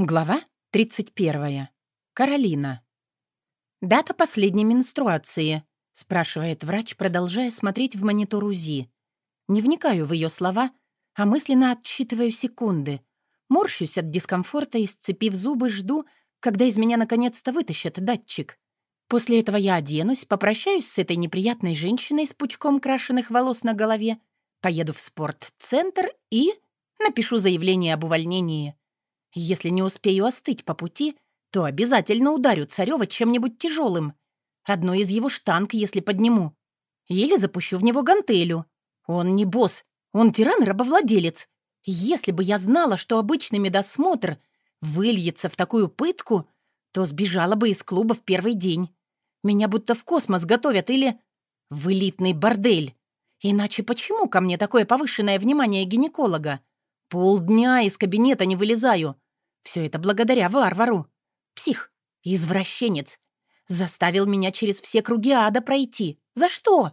Глава 31. Каролина. «Дата последней менструации», — спрашивает врач, продолжая смотреть в монитор УЗИ. Не вникаю в ее слова, а мысленно отсчитываю секунды. Морщусь от дискомфорта и, сцепив зубы, жду, когда из меня наконец-то вытащат датчик. После этого я оденусь, попрощаюсь с этой неприятной женщиной с пучком крашеных волос на голове, поеду в спортцентр и напишу заявление об увольнении. Если не успею остыть по пути, то обязательно ударю Царёва чем-нибудь тяжелым. Одну из его штанг, если подниму. Или запущу в него гантелю. Он не босс, он тиран-рабовладелец. Если бы я знала, что обычный медосмотр выльется в такую пытку, то сбежала бы из клуба в первый день. Меня будто в космос готовят или в элитный бордель. Иначе почему ко мне такое повышенное внимание гинеколога? Полдня из кабинета не вылезаю. Все это благодаря варвару. Псих, извращенец. Заставил меня через все круги ада пройти. За что?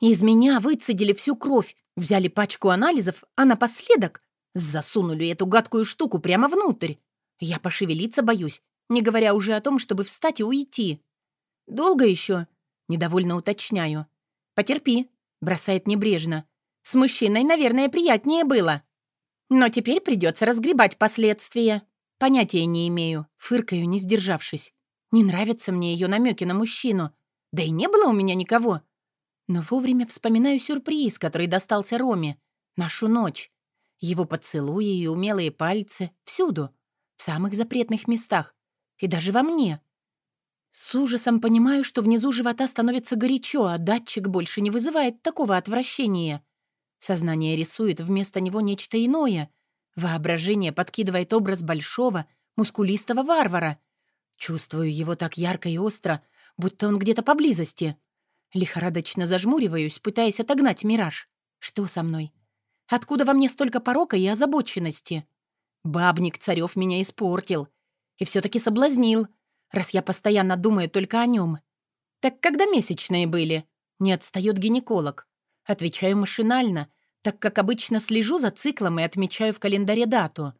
Из меня выцедили всю кровь, взяли пачку анализов, а напоследок засунули эту гадкую штуку прямо внутрь. Я пошевелиться боюсь, не говоря уже о том, чтобы встать и уйти. «Долго еще?» — недовольно уточняю. «Потерпи», — бросает небрежно. «С мужчиной, наверное, приятнее было». Но теперь придется разгребать последствия. Понятия не имею, фыркаю, не сдержавшись. Не нравятся мне ее намеки на мужчину. Да и не было у меня никого. Но вовремя вспоминаю сюрприз, который достался Роме. Нашу ночь. Его поцелуи и умелые пальцы. Всюду. В самых запретных местах. И даже во мне. С ужасом понимаю, что внизу живота становится горячо, а датчик больше не вызывает такого отвращения. Сознание рисует вместо него нечто иное. Воображение подкидывает образ большого, мускулистого варвара. Чувствую его так ярко и остро, будто он где-то поблизости. Лихорадочно зажмуриваюсь, пытаясь отогнать мираж. Что со мной? Откуда во мне столько порока и озабоченности? Бабник Царев меня испортил. И все-таки соблазнил, раз я постоянно думаю только о нем. Так когда месячные были? Не отстает гинеколог. Отвечаю машинально, так как обычно слежу за циклом и отмечаю в календаре дату.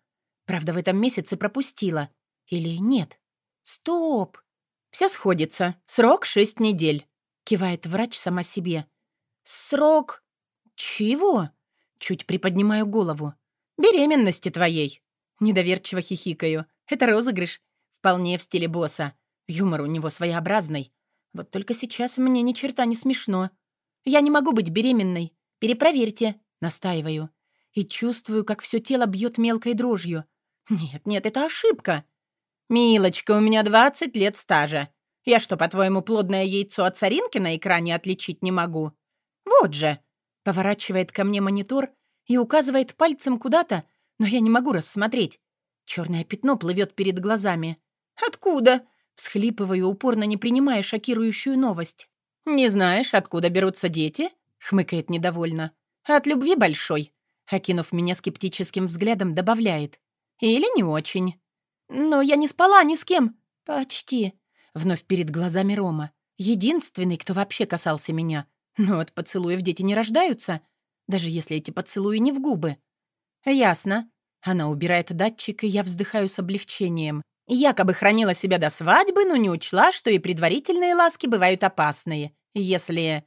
Правда, в этом месяце пропустила. Или нет? Стоп! Все сходится. Срок шесть недель. Кивает врач сама себе. Срок... Чего? Чуть приподнимаю голову. Беременности твоей. Недоверчиво хихикаю. Это розыгрыш. Вполне в стиле босса. Юмор у него своеобразный. Вот только сейчас мне ни черта не смешно. Я не могу быть беременной. Перепроверьте, настаиваю. И чувствую, как все тело бьет мелкой дрожью. Нет, нет, это ошибка. Милочка, у меня 20 лет стажа. Я что, по-твоему, плодное яйцо от соринки на экране отличить не могу? Вот же. Поворачивает ко мне монитор и указывает пальцем куда-то, но я не могу рассмотреть. Черное пятно плывет перед глазами. «Откуда?» — всхлипываю, упорно не принимая шокирующую новость. «Не знаешь, откуда берутся дети?» — хмыкает недовольно. «От любви большой», — окинув меня скептическим взглядом, добавляет. «Или не очень». «Но я не спала ни с кем». «Почти». Вновь перед глазами Рома. Единственный, кто вообще касался меня. Но от поцелуев дети не рождаются, даже если эти поцелуи не в губы. «Ясно». Она убирает датчик, и я вздыхаю с облегчением. Якобы хранила себя до свадьбы, но не учла, что и предварительные ласки бывают опасные. Если...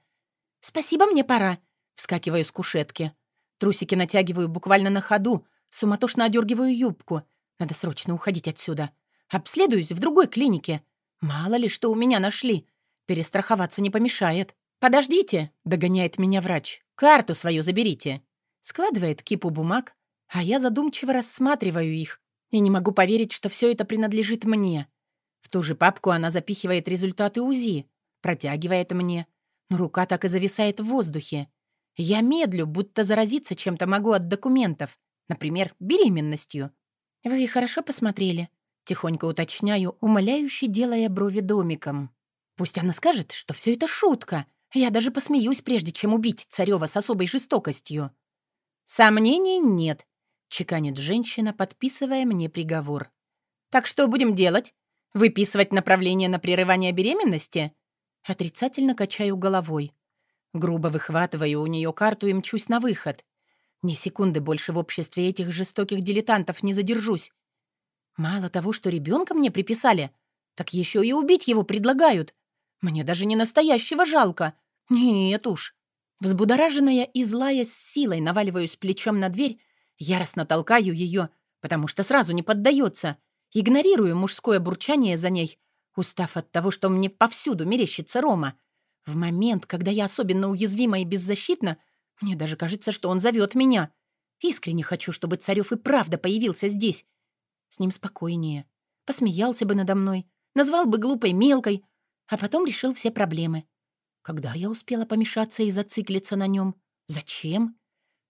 «Спасибо, мне пора», — вскакиваю с кушетки. Трусики натягиваю буквально на ходу, суматошно одергиваю юбку. Надо срочно уходить отсюда. Обследуюсь в другой клинике. Мало ли, что у меня нашли. Перестраховаться не помешает. «Подождите», — догоняет меня врач. «Карту свою заберите». Складывает кипу бумаг, а я задумчиво рассматриваю их, и не могу поверить, что все это принадлежит мне. В ту же папку она запихивает результаты УЗИ, протягивает мне. Но рука так и зависает в воздухе. Я медлю, будто заразиться чем-то могу от документов. Например, беременностью. «Вы хорошо посмотрели?» Тихонько уточняю, умоляюще делая брови домиком. Пусть она скажет, что все это шутка. Я даже посмеюсь, прежде чем убить Царева с особой жестокостью. Сомнений нет. Чеканит женщина, подписывая мне приговор. «Так что будем делать? Выписывать направление на прерывание беременности?» Отрицательно качаю головой. Грубо выхватываю у нее карту и мчусь на выход. Ни секунды больше в обществе этих жестоких дилетантов не задержусь. Мало того, что ребенка мне приписали, так еще и убить его предлагают. Мне даже не настоящего жалко. Нет уж. Взбудораженная и злая с силой наваливаюсь плечом на дверь, яростно толкаю ее, потому что сразу не поддается, игнорирую мужское бурчание за ней, устав от того, что мне повсюду мерещится Рома. В момент, когда я особенно уязвима и беззащитна, мне даже кажется, что он зовет меня. Искренне хочу, чтобы Царев и правда появился здесь. С ним спокойнее. Посмеялся бы надо мной, назвал бы глупой мелкой, а потом решил все проблемы. Когда я успела помешаться и зациклиться на нем? Зачем?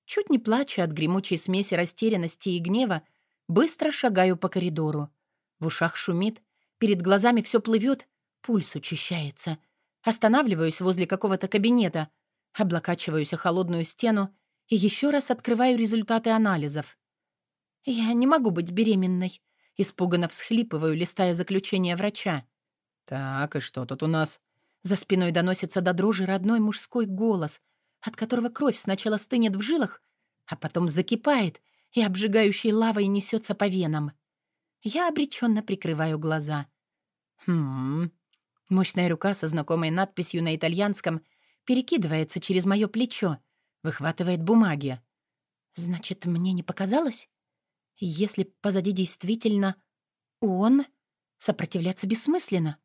Чуть не плача от гремучей смеси растерянности и гнева, быстро шагаю по коридору. В ушах шумит, перед глазами все плывет, пульс учащается. Останавливаюсь возле какого-то кабинета, облокачиваюсь о холодную стену и еще раз открываю результаты анализов. «Я не могу быть беременной», — испуганно всхлипываю, листая заключение врача. «Так, и что тут у нас?» За спиной доносится до дрожи родной мужской голос, от которого кровь сначала стынет в жилах, а потом закипает и обжигающей лавой несется по венам. Я обреченно прикрываю глаза. «Хм...» Мощная рука со знакомой надписью на итальянском перекидывается через мое плечо, выхватывает бумаги. «Значит, мне не показалось? Если позади действительно он, сопротивляться бессмысленно.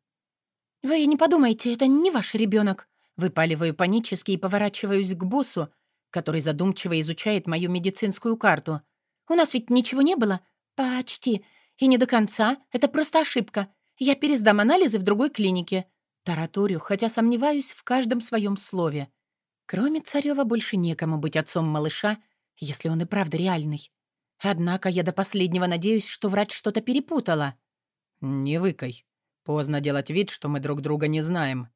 «Вы не подумайте, это не ваш ребенок. Выпаливаю панически и поворачиваюсь к боссу, который задумчиво изучает мою медицинскую карту. «У нас ведь ничего не было?» «Почти. И не до конца. Это просто ошибка. Я пересдам анализы в другой клинике». Тараторю, хотя сомневаюсь в каждом своем слове. Кроме Царева больше некому быть отцом малыша, если он и правда реальный. Однако я до последнего надеюсь, что врач что-то перепутала. «Не выкай», Поздно делать вид, что мы друг друга не знаем.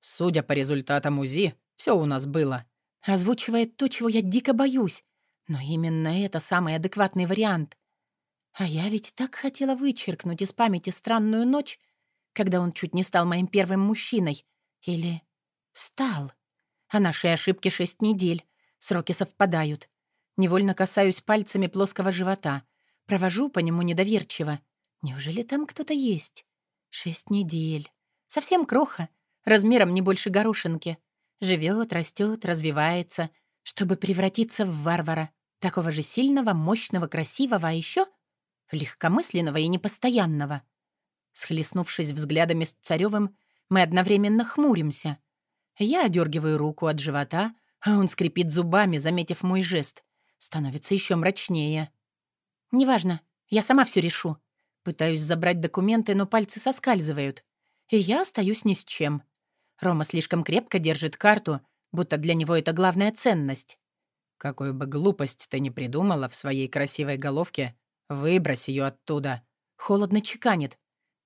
Судя по результатам УЗИ, все у нас было. Озвучивает то, чего я дико боюсь. Но именно это самый адекватный вариант. А я ведь так хотела вычеркнуть из памяти странную ночь, когда он чуть не стал моим первым мужчиной. Или стал. А нашей ошибке шесть недель. Сроки совпадают. Невольно касаюсь пальцами плоского живота. Провожу по нему недоверчиво. Неужели там кто-то есть? Шесть недель. Совсем кроха, размером не больше горошинки. Живет, растет, развивается, чтобы превратиться в варвара. Такого же сильного, мощного, красивого, а еще легкомысленного и непостоянного. Схлестнувшись взглядами с Царевым, мы одновременно хмуримся. Я одергиваю руку от живота, а он скрипит зубами, заметив мой жест. Становится еще мрачнее. «Неважно, я сама все решу», Пытаюсь забрать документы, но пальцы соскальзывают. И я остаюсь ни с чем. Рома слишком крепко держит карту, будто для него это главная ценность. Какую бы глупость ты ни придумала в своей красивой головке, выбрось ее оттуда. Холодно чеканит.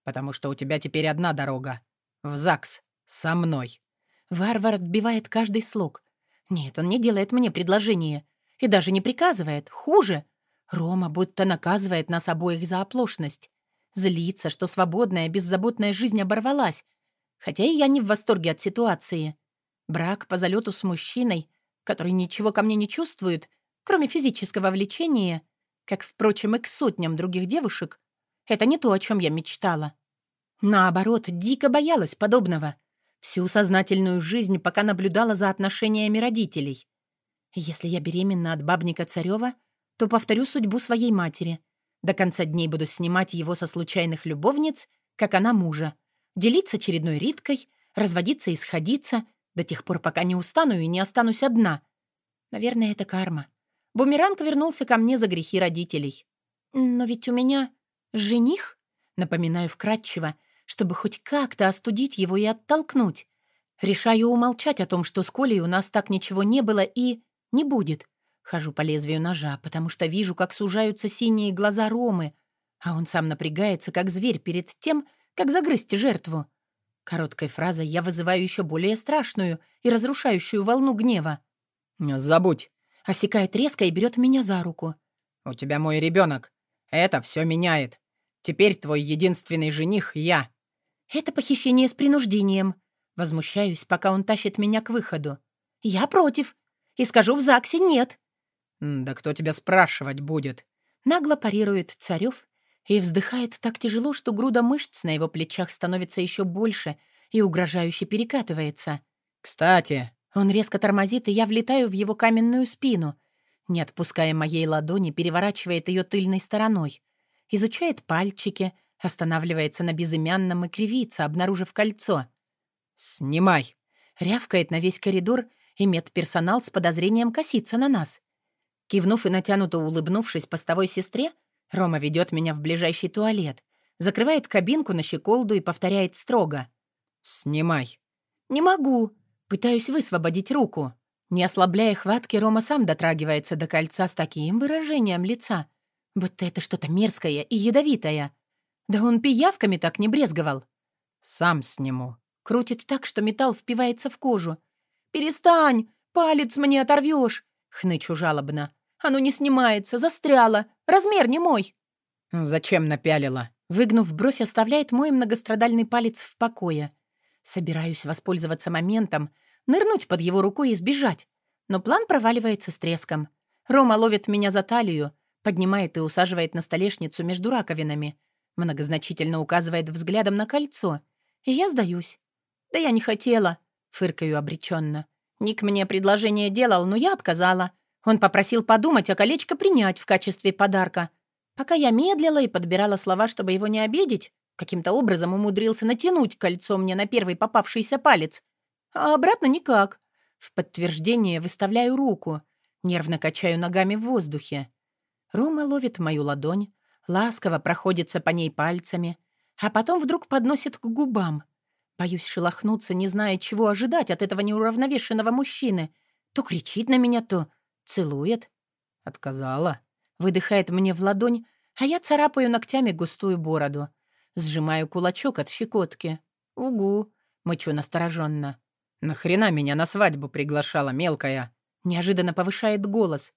Потому что у тебя теперь одна дорога. В ЗАГС. Со мной. Варвар отбивает каждый слог. Нет, он не делает мне предложение. И даже не приказывает. Хуже. Рома будто наказывает нас обоих за оплошность. Злится, что свободная, беззаботная жизнь оборвалась. Хотя и я не в восторге от ситуации. Брак по залету с мужчиной, который ничего ко мне не чувствует, кроме физического влечения, как, впрочем, и к сотням других девушек, это не то, о чем я мечтала. Наоборот, дико боялась подобного. Всю сознательную жизнь пока наблюдала за отношениями родителей. Если я беременна от бабника Царева, то повторю судьбу своей матери. До конца дней буду снимать его со случайных любовниц, как она мужа, делиться очередной Риткой, разводиться и сходиться до тех пор, пока не устану и не останусь одна. Наверное, это карма. Бумеранг вернулся ко мне за грехи родителей. Но ведь у меня жених, напоминаю вкратчиво, чтобы хоть как-то остудить его и оттолкнуть. Решаю умолчать о том, что с Колей у нас так ничего не было и не будет. Хожу по лезвию ножа, потому что вижу, как сужаются синие глаза Ромы, а он сам напрягается, как зверь перед тем, как загрызть жертву. Короткой фразой я вызываю еще более страшную и разрушающую волну гнева. «Забудь!» — осекает резко и берет меня за руку. «У тебя мой ребенок. Это все меняет. Теперь твой единственный жених — я». «Это похищение с принуждением». Возмущаюсь, пока он тащит меня к выходу. «Я против. И скажу в ЗАГСе нет». «Да кто тебя спрашивать будет?» Нагло парирует Царев и вздыхает так тяжело, что груда мышц на его плечах становится еще больше и угрожающе перекатывается. «Кстати...» Он резко тормозит, и я влетаю в его каменную спину. Не отпуская моей ладони, переворачивает ее тыльной стороной. Изучает пальчики, останавливается на безымянном и кривится, обнаружив кольцо. «Снимай!» Рявкает на весь коридор, и медперсонал с подозрением косится на нас. Кивнув и натянуто улыбнувшись постовой сестре, Рома ведет меня в ближайший туалет, закрывает кабинку на щеколду и повторяет строго. «Снимай». «Не могу». Пытаюсь высвободить руку. Не ослабляя хватки, Рома сам дотрагивается до кольца с таким выражением лица, будто это что-то мерзкое и ядовитое. Да он пиявками так не брезговал. «Сам сниму». Крутит так, что металл впивается в кожу. «Перестань! Палец мне оторвешь!» — хнычу жалобно. «Оно не снимается, застряло. Размер не мой». «Зачем напялила?» Выгнув бровь, оставляет мой многострадальный палец в покое. Собираюсь воспользоваться моментом, нырнуть под его рукой и сбежать. Но план проваливается с треском. Рома ловит меня за талию, поднимает и усаживает на столешницу между раковинами. Многозначительно указывает взглядом на кольцо. И я сдаюсь. «Да я не хотела», — фыркаю обреченно. Ник мне предложение делал, но я отказала. Он попросил подумать, а колечко принять в качестве подарка. Пока я медлила и подбирала слова, чтобы его не обидеть, каким-то образом умудрился натянуть кольцо мне на первый попавшийся палец. А обратно никак. В подтверждение выставляю руку. Нервно качаю ногами в воздухе. Рома ловит мою ладонь, ласково проходится по ней пальцами, а потом вдруг подносит к губам. Боюсь шелохнуться, не зная, чего ожидать от этого неуравновешенного мужчины. То кричит на меня, то целует. Отказала. Выдыхает мне в ладонь, а я царапаю ногтями густую бороду. Сжимаю кулачок от щекотки. «Угу», — мычу настороженно. «Нахрена меня на свадьбу приглашала, мелкая?» Неожиданно повышает голос.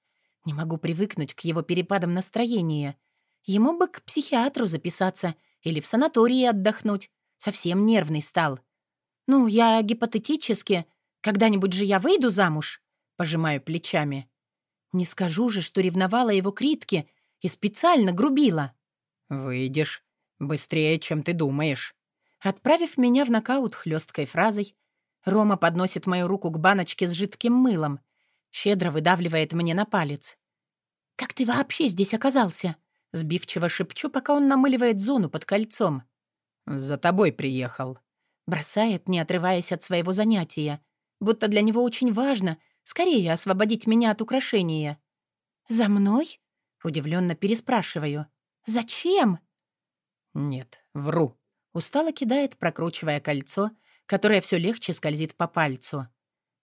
Не могу привыкнуть к его перепадам настроения. Ему бы к психиатру записаться или в санатории отдохнуть. Совсем нервный стал. «Ну, я гипотетически. Когда-нибудь же я выйду замуж?» Пожимаю плечами. Не скажу же, что ревновала его критки и специально грубила. «Выйдешь. Быстрее, чем ты думаешь». Отправив меня в нокаут хлесткой фразой, Рома подносит мою руку к баночке с жидким мылом, щедро выдавливает мне на палец. «Как ты вообще здесь оказался?» Сбивчиво шепчу, пока он намыливает зону под кольцом. «За тобой приехал». Бросает, не отрываясь от своего занятия, будто для него очень важно скорее освободить меня от украшения. «За мной?» — удивленно переспрашиваю. «Зачем?» «Нет, вру». Устало кидает, прокручивая кольцо, которое все легче скользит по пальцу.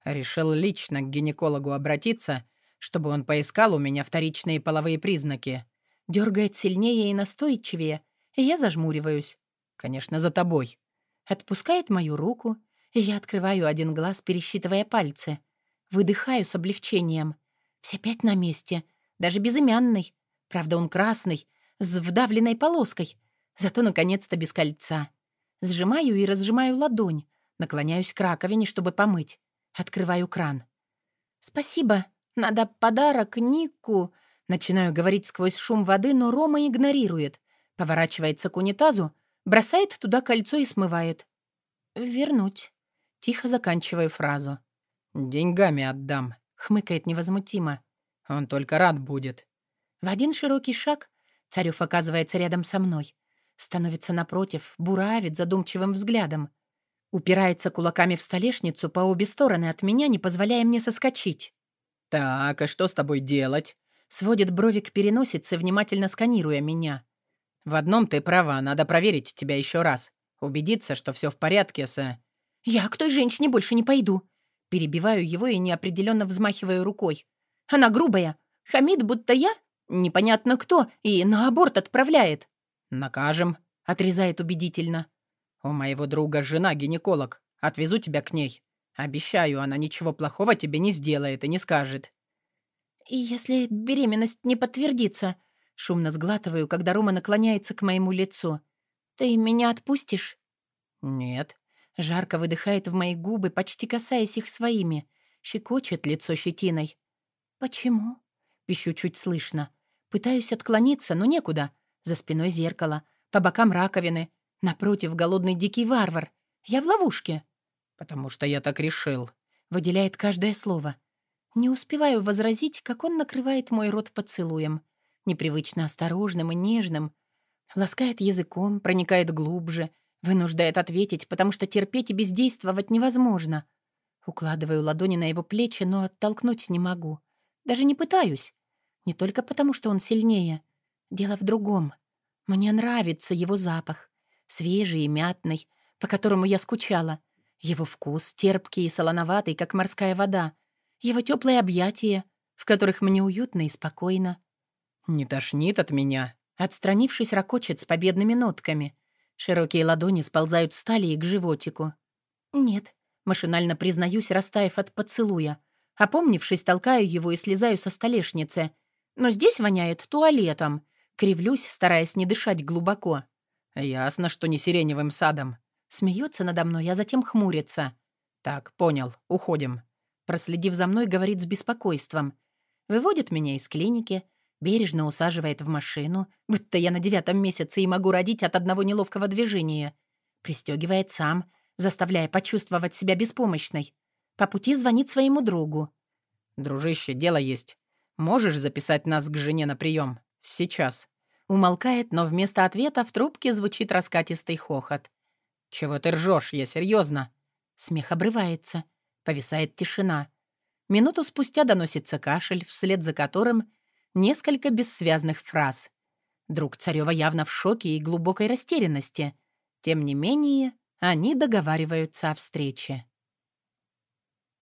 Решил лично к гинекологу обратиться, чтобы он поискал у меня вторичные половые признаки. Дергает сильнее и настойчивее, и я зажмуриваюсь. Конечно, за тобой. Отпускает мою руку, и я открываю один глаз, пересчитывая пальцы. Выдыхаю с облегчением. Все пять на месте, даже безымянный. Правда, он красный, с вдавленной полоской, зато, наконец-то, без кольца. Сжимаю и разжимаю ладонь, наклоняюсь к раковине, чтобы помыть. Открываю кран. «Спасибо. Надо подарок Нику». Начинаю говорить сквозь шум воды, но Рома игнорирует. Поворачивается к унитазу, Бросает туда кольцо и смывает. «Вернуть». Тихо заканчиваю фразу. «Деньгами отдам», — хмыкает невозмутимо. «Он только рад будет». В один широкий шаг Царев оказывается рядом со мной. Становится напротив, буравит задумчивым взглядом. Упирается кулаками в столешницу по обе стороны от меня, не позволяя мне соскочить. «Так, а что с тобой делать?» Сводит брови к переносице, внимательно сканируя меня. В одном ты права, надо проверить тебя еще раз. Убедиться, что все в порядке с...» «Я к той женщине больше не пойду». Перебиваю его и неопределенно взмахиваю рукой. «Она грубая. Хамид, будто я непонятно кто, и на аборт отправляет». «Накажем», — отрезает убедительно. «У моего друга жена гинеколог. Отвезу тебя к ней. Обещаю, она ничего плохого тебе не сделает и не скажет». «И если беременность не подтвердится, Шумно сглатываю, когда Рома наклоняется к моему лицу. «Ты меня отпустишь?» «Нет». Жарко выдыхает в мои губы, почти касаясь их своими. Щекочет лицо щетиной. «Почему?» Пищу чуть слышно. Пытаюсь отклониться, но некуда. За спиной зеркало, по бокам раковины, напротив голодный дикий варвар. Я в ловушке. «Потому что я так решил», — выделяет каждое слово. Не успеваю возразить, как он накрывает мой рот поцелуем. Непривычно осторожным и нежным. Ласкает языком, проникает глубже, вынуждает ответить, потому что терпеть и бездействовать невозможно. Укладываю ладони на его плечи, но оттолкнуть не могу. Даже не пытаюсь. Не только потому, что он сильнее. Дело в другом. Мне нравится его запах. Свежий и мятный, по которому я скучала. Его вкус терпкий и солоноватый, как морская вода. Его теплые объятия, в которых мне уютно и спокойно. «Не тошнит от меня?» Отстранившись, ракочет с победными нотками. Широкие ладони сползают с талии к животику. «Нет», — машинально признаюсь, растаяв от поцелуя. Опомнившись, толкаю его и слезаю со столешницы. Но здесь воняет туалетом. Кривлюсь, стараясь не дышать глубоко. «Ясно, что не сиреневым садом». Смеется надо мной, а затем хмурится. «Так, понял, уходим». Проследив за мной, говорит с беспокойством. Выводит меня из клиники, бережно усаживает в машину, будто я на девятом месяце и могу родить от одного неловкого движения. Пристегивает сам, заставляя почувствовать себя беспомощной. По пути звонит своему другу. «Дружище, дело есть. Можешь записать нас к жене на прием? Сейчас». Умолкает, но вместо ответа в трубке звучит раскатистый хохот. «Чего ты ржешь? Я серьезно. Смех обрывается. Повисает тишина. Минуту спустя доносится кашель, вслед за которым несколько бессвязных фраз. Друг Царева явно в шоке и глубокой растерянности. Тем не менее, они договариваются о встрече.